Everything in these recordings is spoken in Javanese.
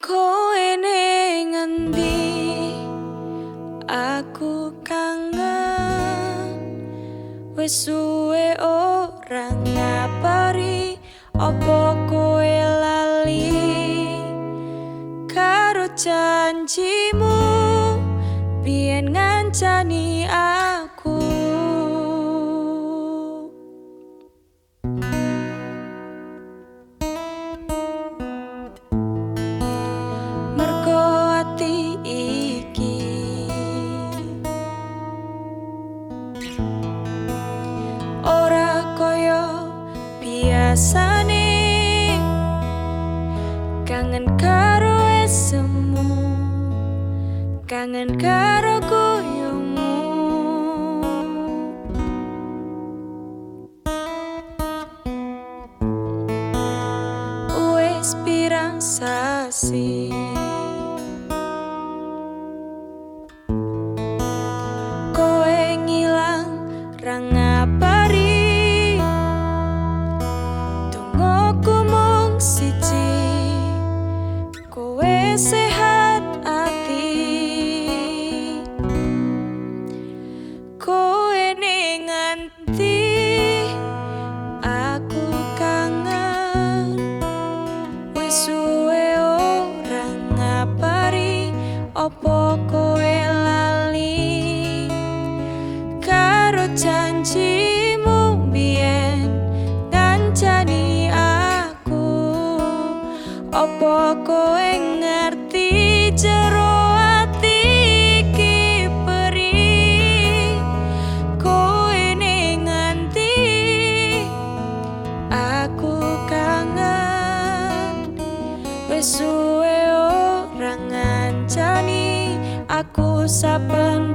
Kowe ning endi aku kangen. Wis suwe ora ngabari opo kowe lali? Karo janjimu biasane kangen karo esemu kangen karo guyumu wis pirang sasi kowe opo kowe ngerti jero ati iki perih kowe ning nganti aku kangen. Wis suwe ora ngancani aku saben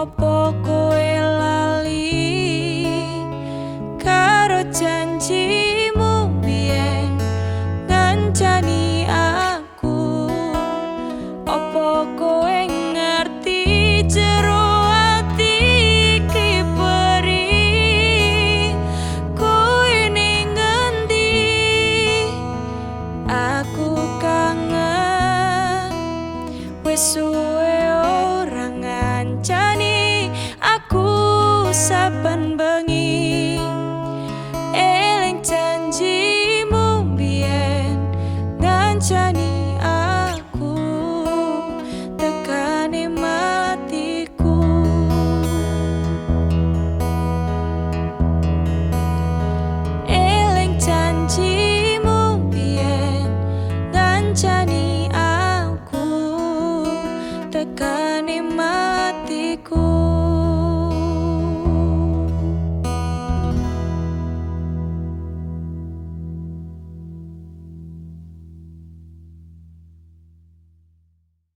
opo kowe lali? Karo janjimu biyen ngancani aku. Opo kowe ngerti jero suwe